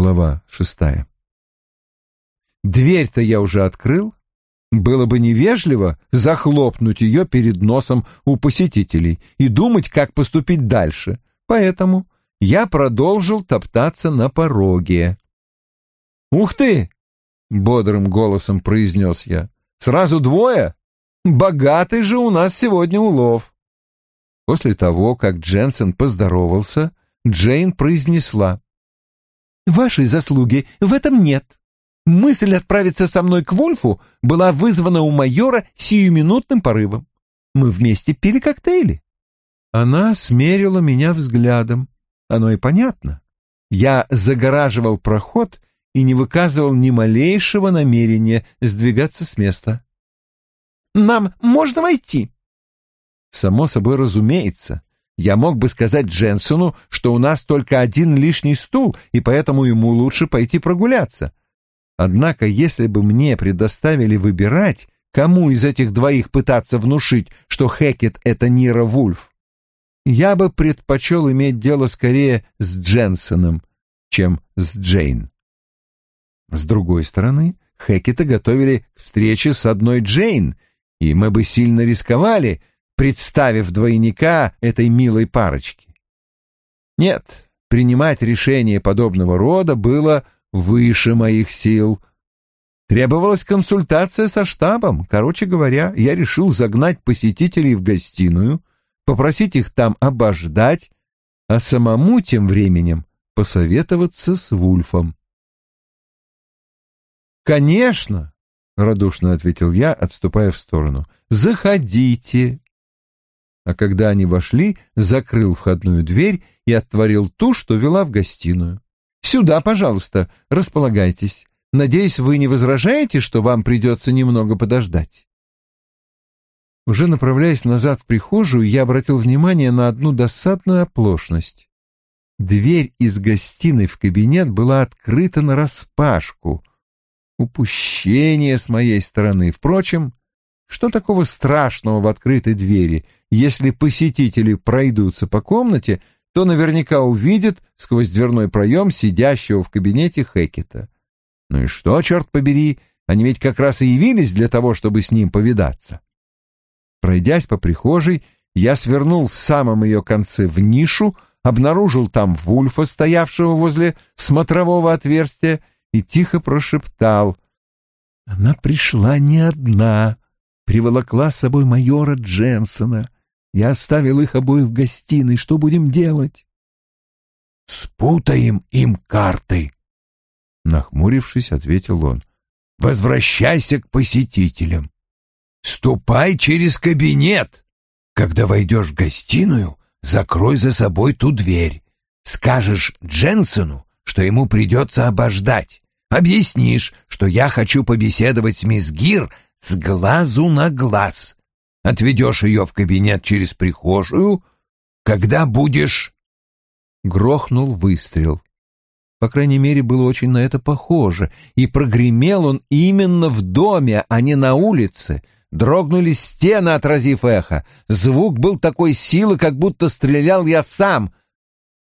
Глава шестая. Дверь-то я уже открыл. Было бы невежливо захлопнуть ее перед носом у посетителей и думать, как поступить дальше. Поэтому я продолжил топтаться на пороге. «Ух ты!» — бодрым голосом произнес я. «Сразу двое? Богатый же у нас сегодня улов!» После того, как Дженсен поздоровался, Джейн произнесла. «Вашей заслуги в этом нет. Мысль отправиться со мной к Вульфу была вызвана у майора сиюминутным порывом. Мы вместе пили коктейли». Она смерила меня взглядом. Оно и понятно. Я загораживал проход и не выказывал ни малейшего намерения сдвигаться с места. «Нам можно войти?» Само собой разумеется. Я мог бы сказать Дженсону, что у нас только один лишний стул, и поэтому ему лучше пойти прогуляться. Однако, если бы мне предоставили выбирать, кому из этих двоих пытаться внушить, что Хекет — это Нира Вульф, я бы предпочел иметь дело скорее с Дженсоном, чем с Джейн. С другой стороны, Хекета готовили к встрече с одной Джейн, и мы бы сильно рисковали, представив двойника этой милой парочки. Нет, принимать решение подобного рода было выше моих сил. Требовалась консультация со штабом. Короче говоря, я решил загнать посетителей в гостиную, попросить их там обождать, а самому тем временем посоветоваться с Вульфом. «Конечно!» — радушно ответил я, отступая в сторону. «Заходите!» А когда они вошли, закрыл входную дверь и отворил ту, что вела в гостиную. «Сюда, пожалуйста, располагайтесь. Надеюсь, вы не возражаете, что вам придется немного подождать?» Уже направляясь назад в прихожую, я обратил внимание на одну досадную оплошность. Дверь из гостиной в кабинет была открыта нараспашку, Упущение с моей стороны. Впрочем, что такого страшного в открытой двери? Если посетители пройдутся по комнате, то наверняка увидят сквозь дверной проем сидящего в кабинете Хекета. Ну и что, черт побери, они ведь как раз и явились для того, чтобы с ним повидаться. Пройдясь по прихожей, я свернул в самом ее конце в нишу, обнаружил там Вульфа, стоявшего возле смотрового отверстия, и тихо прошептал. «Она пришла не одна, приволокла с собой майора Дженсона. Я оставил их обоих в гостиной. Что будем делать?» «Спутаем им карты», — нахмурившись, ответил он. «Возвращайся к посетителям. Ступай через кабинет. Когда войдешь в гостиную, закрой за собой ту дверь. Скажешь Дженсону, что ему придется обождать. Объяснишь, что я хочу побеседовать с мисс Гир с глазу на глаз. Отведешь ее в кабинет через прихожую, когда будешь...» Грохнул выстрел. По крайней мере, было очень на это похоже, и прогремел он именно в доме, а не на улице. Дрогнули стены, отразив эхо. Звук был такой силы, как будто стрелял я сам,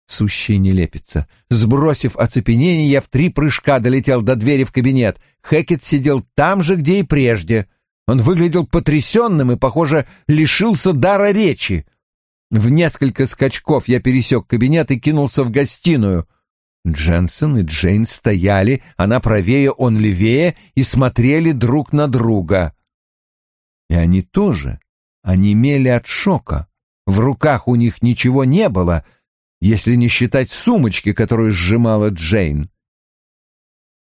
Сущая нелепица. Сбросив оцепенение, я в три прыжка долетел до двери в кабинет. Хэкет сидел там же, где и прежде. Он выглядел потрясенным и, похоже, лишился дара речи. В несколько скачков я пересек кабинет и кинулся в гостиную. Дженсен и Джейн стояли, она правее, он левее, и смотрели друг на друга. И они тоже онемели от шока. В руках у них ничего не было — если не считать сумочки, которую сжимала Джейн.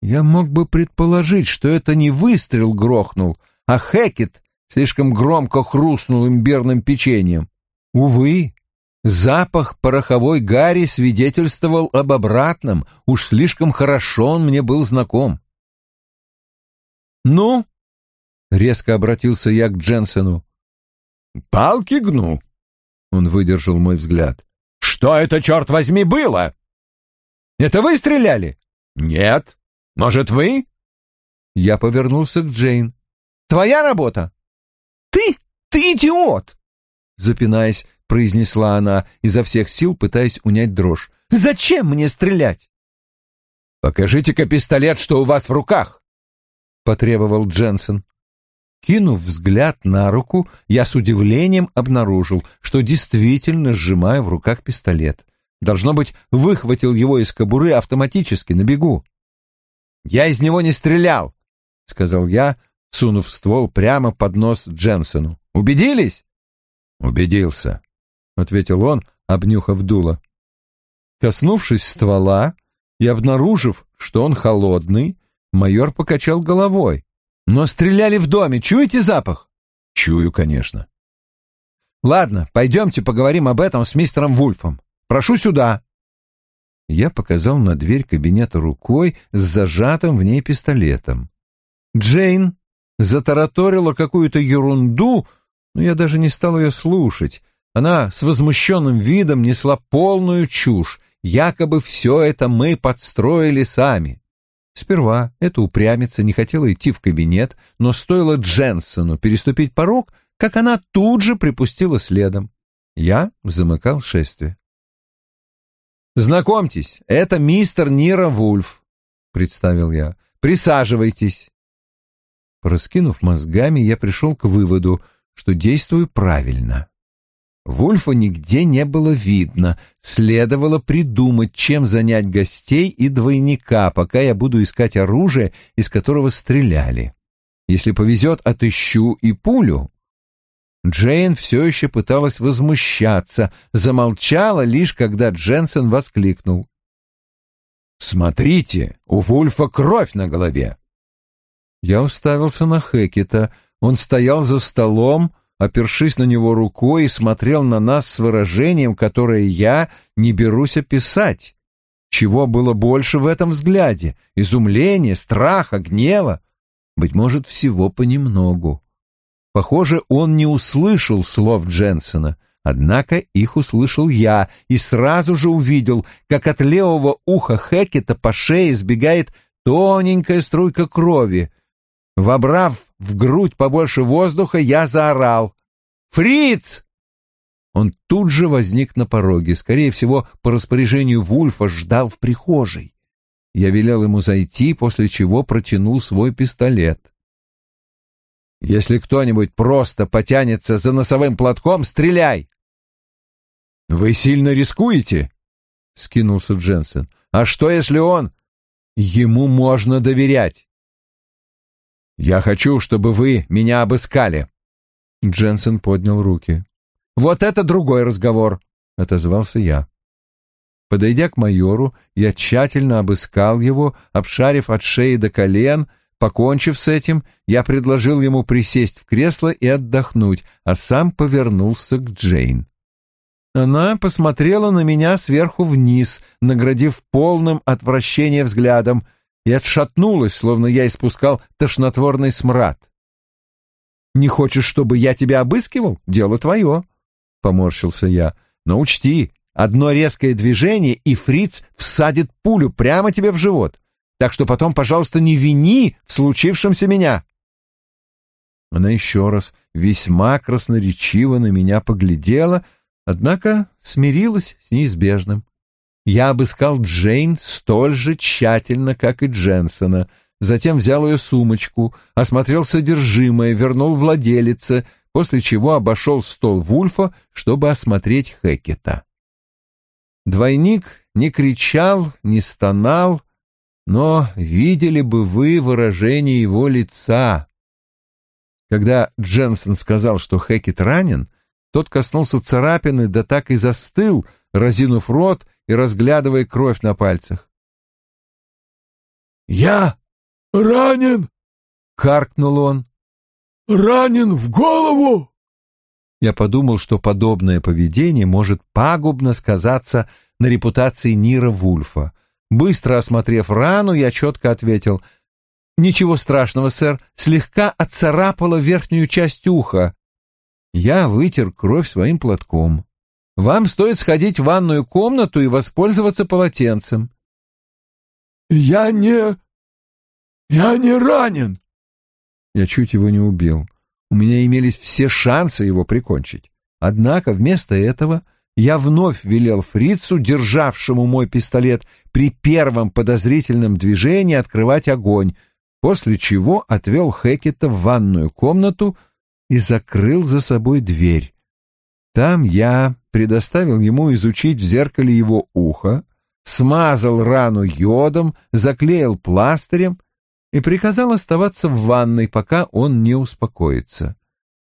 Я мог бы предположить, что это не выстрел грохнул, а Хекет слишком громко хрустнул имбирным печеньем. Увы, запах пороховой гари свидетельствовал об обратном, уж слишком хорошо он мне был знаком. «Ну?» — резко обратился я к Дженсену. «Палки гну», — он выдержал мой взгляд. Что это, черт возьми, было? Это вы стреляли? Нет. Может, вы? Я повернулся к Джейн. Твоя работа? Ты? Ты идиот! Запинаясь, произнесла она, изо всех сил пытаясь унять дрожь. Зачем мне стрелять? «Покажите-ка пистолет, что у вас в руках!» — потребовал Дженсен. Кинув взгляд на руку, я с удивлением обнаружил, что действительно сжимаю в руках пистолет. Должно быть, выхватил его из кобуры автоматически на бегу. «Я из него не стрелял», — сказал я, сунув ствол прямо под нос Дженсену. «Убедились?» «Убедился», — ответил он, обнюхав дуло. Коснувшись ствола и обнаружив, что он холодный, майор покачал головой. «Но стреляли в доме, чуете запах?» «Чую, конечно». «Ладно, пойдемте поговорим об этом с мистером Вульфом. Прошу сюда». Я показал на дверь кабинета рукой с зажатым в ней пистолетом. Джейн затараторила какую-то ерунду, но я даже не стал ее слушать. Она с возмущенным видом несла полную чушь, якобы все это мы подстроили сами. Сперва эта упрямица не хотела идти в кабинет, но стоило Дженсону переступить порог, как она тут же припустила следом. Я замыкал шествие. «Знакомьтесь, это мистер Нира Вульф», — представил я. «Присаживайтесь». Пораскинув мозгами, я пришел к выводу, что действую правильно. Вульфа нигде не было видно, следовало придумать, чем занять гостей и двойника, пока я буду искать оружие, из которого стреляли. Если повезет, отыщу и пулю. Джейн все еще пыталась возмущаться, замолчала лишь, когда Дженсен воскликнул. «Смотрите, у Вульфа кровь на голове!» Я уставился на Хекета. Он стоял за столом, опершись на него рукой, и смотрел на нас с выражением, которое я не берусь описать. Чего было больше в этом взгляде? Изумления, страха, гнева? Быть может, всего понемногу. Похоже, он не услышал слов Дженсона, однако их услышал я и сразу же увидел, как от левого уха Хекета по шее сбегает тоненькая струйка крови. Вобрав в грудь побольше воздуха, я заорал. «Фриц!» Он тут же возник на пороге, скорее всего, по распоряжению Вульфа ждал в прихожей. Я велел ему зайти, после чего протянул свой пистолет. Если кто-нибудь просто потянется за носовым платком, стреляй. Вы сильно рискуете? скинулся Дженсен. А что, если он ему можно доверять? Я хочу, чтобы вы меня обыскали. Дженсен поднял руки. Вот это другой разговор, отозвался я. Подойдя к майору, я тщательно обыскал его, обшарив от шеи до колен, Покончив с этим, я предложил ему присесть в кресло и отдохнуть, а сам повернулся к Джейн. Она посмотрела на меня сверху вниз, наградив полным отвращения взглядом, и отшатнулась, словно я испускал тошнотворный смрад. «Не хочешь, чтобы я тебя обыскивал? Дело твое», — поморщился я. «Но учти, одно резкое движение, и фриц всадит пулю прямо тебе в живот так что потом, пожалуйста, не вини в случившемся меня». Она еще раз весьма красноречиво на меня поглядела, однако смирилась с неизбежным. Я обыскал Джейн столь же тщательно, как и Дженсона, затем взял ее сумочку, осмотрел содержимое, вернул владелице, после чего обошел стол Вульфа, чтобы осмотреть Хекета. Двойник не кричал, не стонал, но видели бы вы выражение его лица. Когда Дженсен сказал, что Хекет ранен, тот коснулся царапины, да так и застыл, разинув рот и разглядывая кровь на пальцах. «Я ранен!» — каркнул он. «Ранен в голову!» Я подумал, что подобное поведение может пагубно сказаться на репутации Нира Вульфа — Быстро осмотрев рану, я четко ответил. «Ничего страшного, сэр, слегка отцарапала верхнюю часть уха». Я вытер кровь своим платком. «Вам стоит сходить в ванную комнату и воспользоваться полотенцем». «Я не... я не ранен». Я чуть его не убил. У меня имелись все шансы его прикончить. Однако вместо этого я вновь велел фрицу, державшему мой пистолет, при первом подозрительном движении открывать огонь, после чего отвел Хекета в ванную комнату и закрыл за собой дверь. Там я предоставил ему изучить в зеркале его ухо, смазал рану йодом, заклеил пластырем и приказал оставаться в ванной, пока он не успокоится.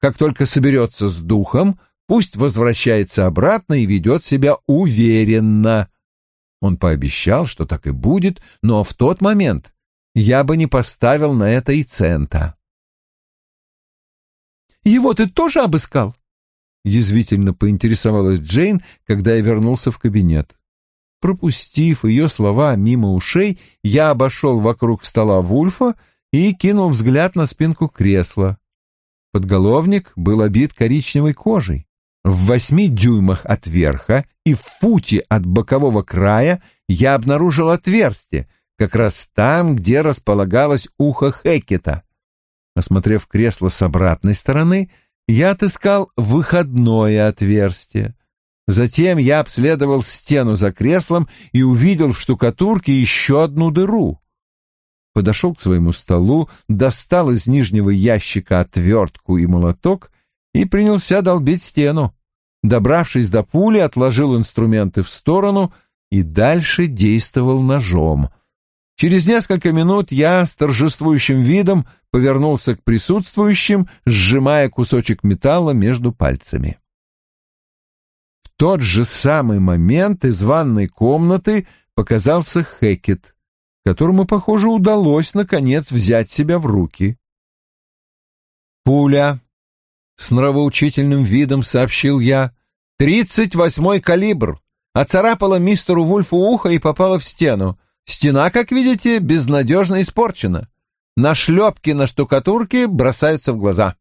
Как только соберется с духом, пусть возвращается обратно и ведет себя уверенно. Он пообещал, что так и будет, но в тот момент я бы не поставил на это и цента. «Его ты тоже обыскал?» — язвительно поинтересовалась Джейн, когда я вернулся в кабинет. Пропустив ее слова мимо ушей, я обошел вокруг стола Вульфа и кинул взгляд на спинку кресла. Подголовник был обит коричневой кожей. В восьми дюймах от верха и в футе от бокового края я обнаружил отверстие, как раз там, где располагалось ухо Хекета. Осмотрев кресло с обратной стороны, я отыскал выходное отверстие. Затем я обследовал стену за креслом и увидел в штукатурке еще одну дыру подошел к своему столу, достал из нижнего ящика отвертку и молоток и принялся долбить стену. Добравшись до пули, отложил инструменты в сторону и дальше действовал ножом. Через несколько минут я с торжествующим видом повернулся к присутствующим, сжимая кусочек металла между пальцами. В тот же самый момент из ванной комнаты показался Хекет которому, похоже, удалось, наконец, взять себя в руки. «Пуля», — с нравоучительным видом сообщил я, — «тридцать восьмой калибр, оцарапала мистеру Вульфу ухо и попала в стену. Стена, как видите, безнадежно испорчена. Нашлепки на штукатурке бросаются в глаза».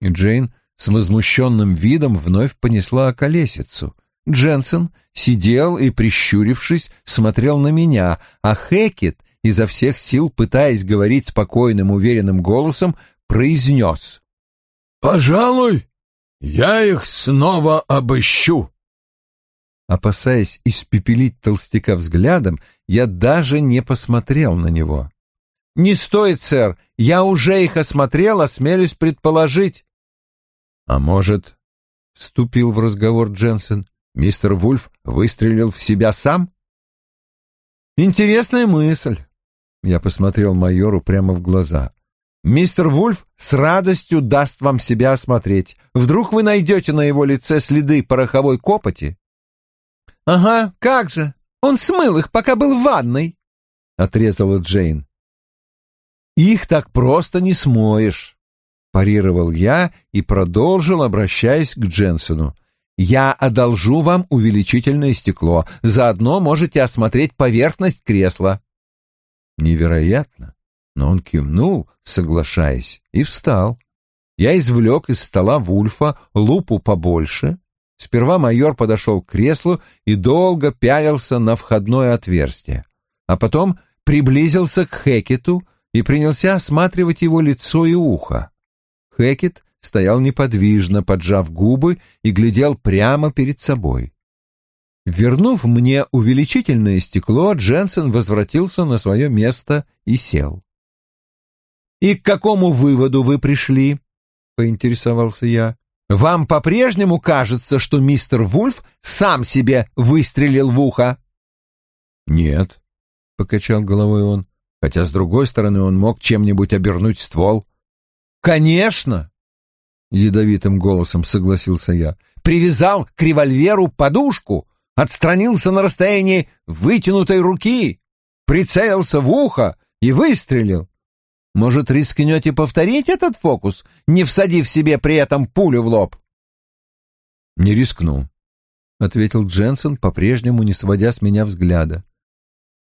И Джейн с возмущенным видом вновь понесла околесицу — Дженсен сидел и, прищурившись, смотрел на меня, а Хекет, изо всех сил пытаясь говорить спокойным, уверенным голосом, произнес. «Пожалуй, я их снова обыщу». Опасаясь испепелить толстяка взглядом, я даже не посмотрел на него. «Не стоит, сэр, я уже их осмотрел, осмелюсь предположить». «А может...» — вступил в разговор Дженсен мистер Вульф выстрелил в себя сам? Интересная мысль. Я посмотрел майору прямо в глаза. Мистер Вульф с радостью даст вам себя осмотреть. Вдруг вы найдете на его лице следы пороховой копоти? Ага, как же. Он смыл их, пока был в ванной, отрезала Джейн. Их так просто не смоешь, парировал я и продолжил, обращаясь к Дженсену. Я одолжу вам увеличительное стекло. Заодно можете осмотреть поверхность кресла. Невероятно. Но он кивнул, соглашаясь, и встал. Я извлек из стола Вульфа лупу побольше. Сперва майор подошел к креслу и долго пялился на входное отверстие, а потом приблизился к Хекету и принялся осматривать его лицо и ухо. Хекет стоял неподвижно, поджав губы и глядел прямо перед собой. Вернув мне увеличительное стекло, Дженсен возвратился на свое место и сел. «И к какому выводу вы пришли?» — поинтересовался я. «Вам по-прежнему кажется, что мистер Вульф сам себе выстрелил в ухо?» «Нет», — покачал головой он, хотя, с другой стороны, он мог чем-нибудь обернуть ствол. «Конечно!» — ядовитым голосом согласился я. «Привязал к револьверу подушку, отстранился на расстоянии вытянутой руки, прицелился в ухо и выстрелил. Может, рискнете повторить этот фокус, не всадив себе при этом пулю в лоб?» «Не рискну», — ответил Дженсен, по-прежнему не сводя с меня взгляда.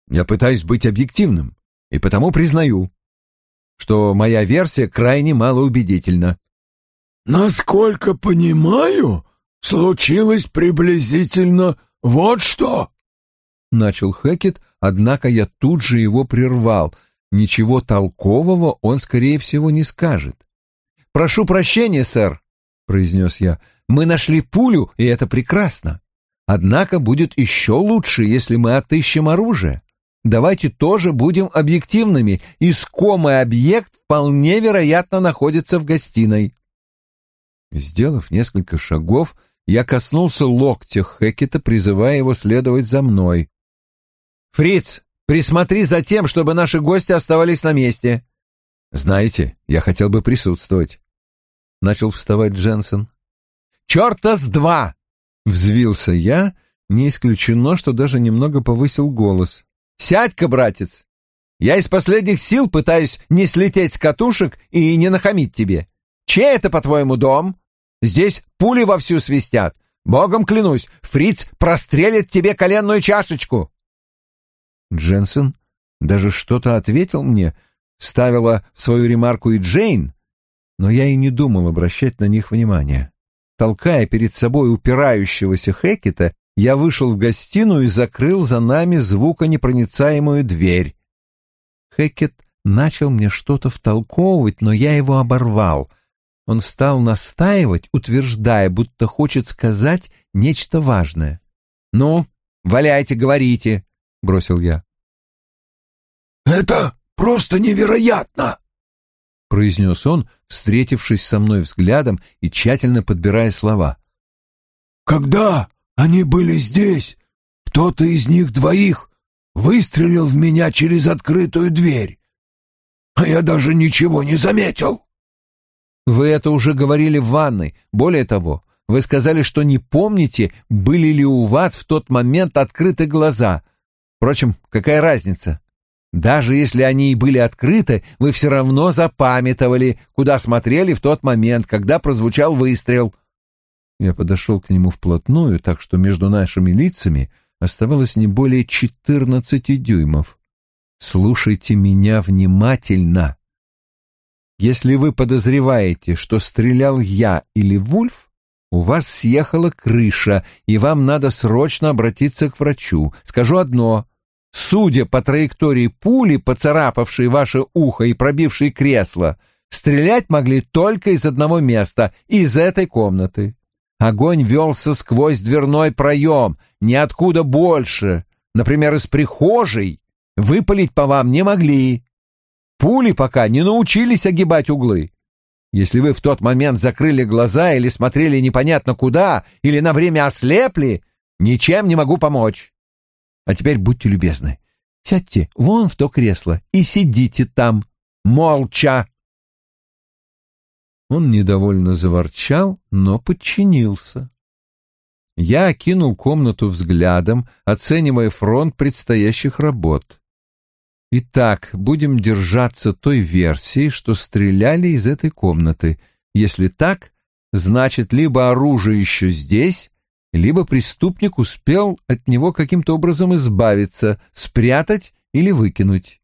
«Я пытаюсь быть объективным, и потому признаю, что моя версия крайне малоубедительна. Насколько понимаю, случилось приблизительно вот что. Начал Хэкет, однако я тут же его прервал. Ничего толкового он, скорее всего, не скажет. «Прошу прощения, сэр», произнес я. «Мы нашли пулю, и это прекрасно. Однако будет еще лучше, если мы отыщем оружие. Давайте тоже будем объективными. Искомый объект вполне вероятно находится в гостиной». Сделав несколько шагов, я коснулся локтя Хекета, призывая его следовать за мной. «Фриц, присмотри за тем, чтобы наши гости оставались на месте». «Знаете, я хотел бы присутствовать», — начал вставать Дженсен. «Черта с два!» — взвился я, не исключено, что даже немного повысил голос. «Сядь-ка, братец! Я из последних сил пытаюсь не слететь с катушек и не нахамить тебе. Чей это, по-твоему, дом? Здесь пули вовсю свистят. Богом клянусь, фриц прострелит тебе коленную чашечку. Дженсен даже что-то ответил мне, ставила свою ремарку и Джейн, но я и не думал обращать на них внимания. Толкая перед собой упирающегося Хекета, я вышел в гостиную и закрыл за нами звуконепроницаемую дверь. Хекет начал мне что-то втолковывать, но я его оборвал. Он стал настаивать, утверждая, будто хочет сказать нечто важное. «Ну, валяйте, говорите», — бросил я. «Это просто невероятно!» — произнес он, встретившись со мной взглядом и тщательно подбирая слова. «Когда они были здесь, кто-то из них двоих выстрелил в меня через открытую дверь, а я даже ничего не заметил». Вы это уже говорили в ванной. Более того, вы сказали, что не помните, были ли у вас в тот момент открыты глаза. Впрочем, какая разница? Даже если они и были открыты, вы все равно запамятовали, куда смотрели в тот момент, когда прозвучал выстрел. Я подошел к нему вплотную, так что между нашими лицами оставалось не более четырнадцати дюймов. Слушайте меня внимательно. Если вы подозреваете, что стрелял я или Вульф, у вас съехала крыша, и вам надо срочно обратиться к врачу. Скажу одно. Судя по траектории пули, поцарапавшей ваше ухо и пробившей кресло, стрелять могли только из одного места, из этой комнаты. Огонь велся сквозь дверной проем, ниоткуда больше. Например, из прихожей. Выпалить по вам не могли. Пули пока не научились огибать углы. Если вы в тот момент закрыли глаза или смотрели непонятно куда, или на время ослепли, ничем не могу помочь. А теперь будьте любезны, сядьте вон в то кресло и сидите там, молча. Он недовольно заворчал, но подчинился. Я окинул комнату взглядом, оценивая фронт предстоящих работ. Итак, будем держаться той версии, что стреляли из этой комнаты. Если так, значит, либо оружие еще здесь, либо преступник успел от него каким-то образом избавиться, спрятать или выкинуть.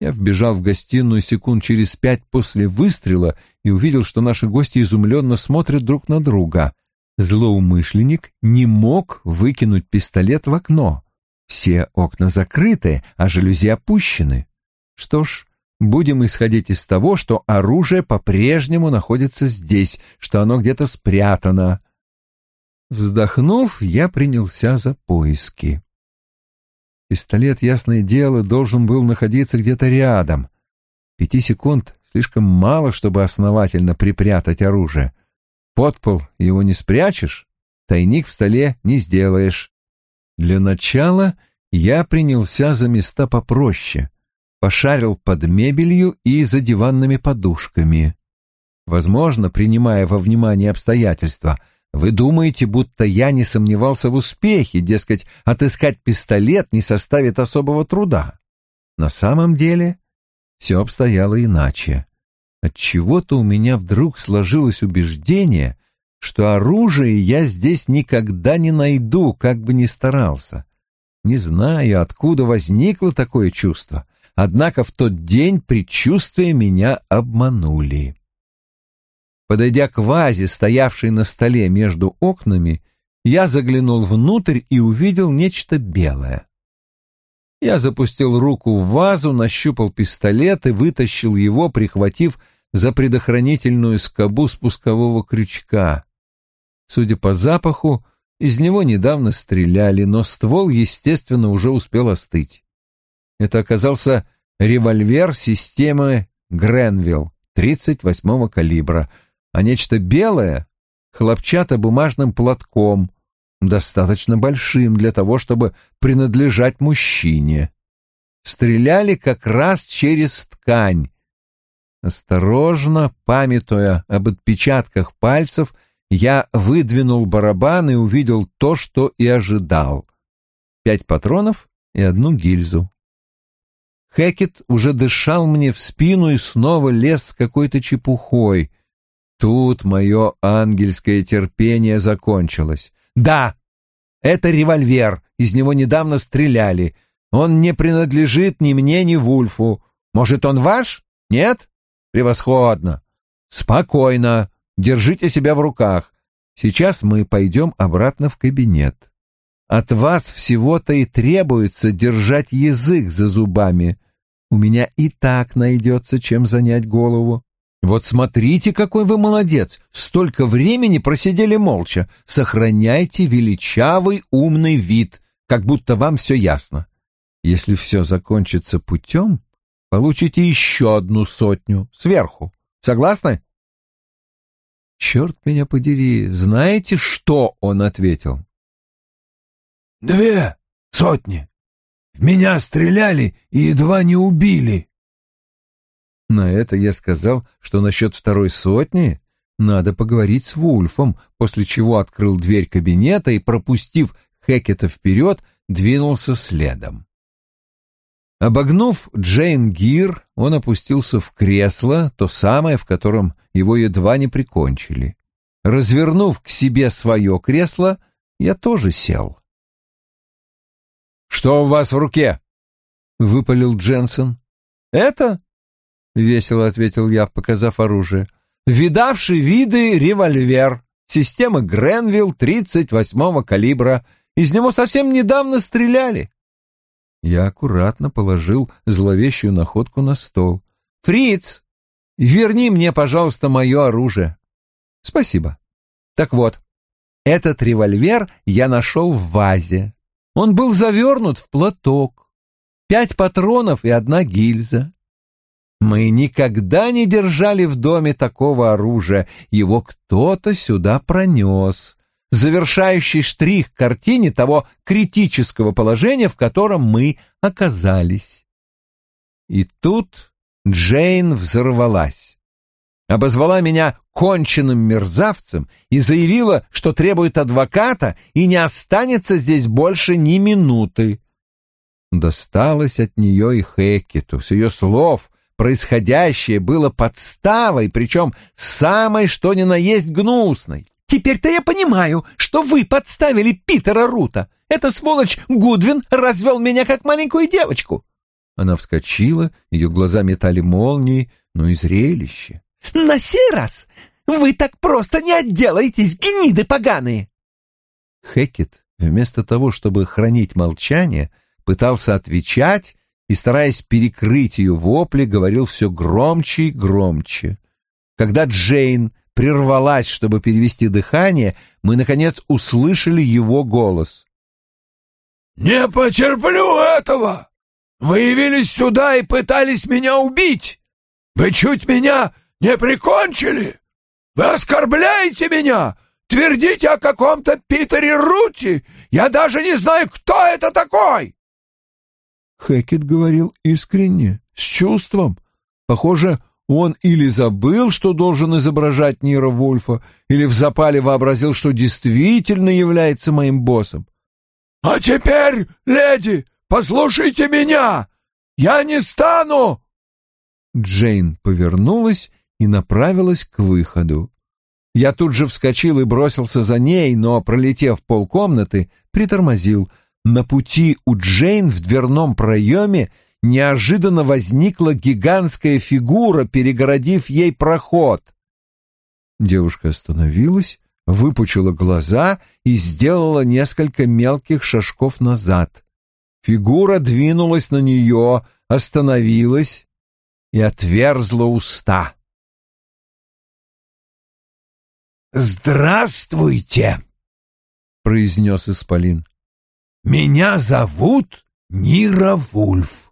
Я вбежал в гостиную секунд через пять после выстрела и увидел, что наши гости изумленно смотрят друг на друга. Злоумышленник не мог выкинуть пистолет в окно. Все окна закрыты, а жалюзи опущены. Что ж, будем исходить из того, что оружие по-прежнему находится здесь, что оно где-то спрятано. Вздохнув, я принялся за поиски. Пистолет, ясное дело, должен был находиться где-то рядом. Пяти секунд слишком мало, чтобы основательно припрятать оружие. Под пол его не спрячешь, тайник в столе не сделаешь. Для начала я принялся за места попроще, пошарил под мебелью и за диванными подушками. Возможно, принимая во внимание обстоятельства, вы думаете, будто я не сомневался в успехе, дескать, отыскать пистолет не составит особого труда. На самом деле все обстояло иначе. Отчего-то у меня вдруг сложилось убеждение, что оружие я здесь никогда не найду, как бы ни старался. Не знаю, откуда возникло такое чувство, однако в тот день предчувствия меня обманули. Подойдя к вазе, стоявшей на столе между окнами, я заглянул внутрь и увидел нечто белое. Я запустил руку в вазу, нащупал пистолет и вытащил его, прихватив за предохранительную скобу спускового крючка. Судя по запаху, из него недавно стреляли, но ствол, естественно, уже успел остыть. Это оказался револьвер системы Гренвилл 38-го калибра, а нечто белое — хлопчато-бумажным платком, достаточно большим для того, чтобы принадлежать мужчине. Стреляли как раз через ткань. Осторожно, памятуя об отпечатках пальцев, я выдвинул барабан и увидел то, что и ожидал. Пять патронов и одну гильзу. Хекет уже дышал мне в спину и снова лез с какой-то чепухой. Тут мое ангельское терпение закончилось. «Да, это револьвер, из него недавно стреляли. Он не принадлежит ни мне, ни Вульфу. Может, он ваш? Нет? Превосходно. Спокойно, держите себя в руках. Сейчас мы пойдем обратно в кабинет. От вас всего-то и требуется держать язык за зубами. У меня и так найдется чем занять голову. Вот смотрите, какой вы молодец! Столько времени просидели молча. Сохраняйте величавый умный вид, как будто вам все ясно. Если все закончится путем, получите еще одну сотню сверху. Согласны? Черт меня подери, знаете, что он ответил? «Две сотни. В меня стреляли и едва не убили». На это я сказал, что насчет второй сотни надо поговорить с Вульфом, после чего открыл дверь кабинета и, пропустив Хекета вперед, двинулся следом. Обогнув Джейн Гир, он опустился в кресло, то самое, в котором его едва не прикончили. Развернув к себе свое кресло, я тоже сел. «Что у вас в руке?» — выпалил Дженсен. «Это?» — весело ответил я, показав оружие. «Видавший виды револьвер, система Гренвилл 38-го калибра. Из него совсем недавно стреляли». Я аккуратно положил зловещую находку на стол. «Фриц, верни мне, пожалуйста, мое оружие». «Спасибо. Так вот, этот револьвер я нашел в вазе. Он был завернут в платок. Пять патронов и одна гильза. Мы никогда не держали в доме такого оружия. Его кто-то сюда пронес завершающий штрих к картине того критического положения, в котором мы оказались. И тут Джейн взорвалась. Обозвала меня конченным мерзавцем и заявила, что требует адвоката и не останется здесь больше ни минуты. Досталось от нее и Хекету. С ее слов происходящее было подставой, причем самой что ни на есть гнусной. Теперь-то я понимаю, что вы подставили Питера Рута. Эта сволочь Гудвин развел меня как маленькую девочку. Она вскочила, ее глаза метали молнии, но и зрелище. На сей раз вы так просто не отделаетесь, гниды поганые. Хекет, вместо того, чтобы хранить молчание, пытался отвечать и, стараясь перекрыть ее вопли, говорил все громче и громче. Когда Джейн прервалась, чтобы перевести дыхание, мы, наконец, услышали его голос. «Не потерплю этого! Вы явились сюда и пытались меня убить! Вы чуть меня не прикончили! Вы оскорбляете меня! Твердите о каком-то Питере Рути! Я даже не знаю, кто это такой!» Хэкет говорил искренне, с чувством. Похоже, он или забыл, что должен изображать Нира Вульфа, или в запале вообразил, что действительно является моим боссом. «А теперь, леди, послушайте меня! Я не стану!» Джейн повернулась и направилась к выходу. Я тут же вскочил и бросился за ней, но, пролетев полкомнаты, притормозил. На пути у Джейн в дверном проеме неожиданно возникла гигантская фигура, перегородив ей проход. Девушка остановилась, выпучила глаза и сделала несколько мелких шажков назад. Фигура двинулась на нее, остановилась и отверзла уста. «Здравствуйте!» — произнес Исполин. «Меня зовут Нира Вульф.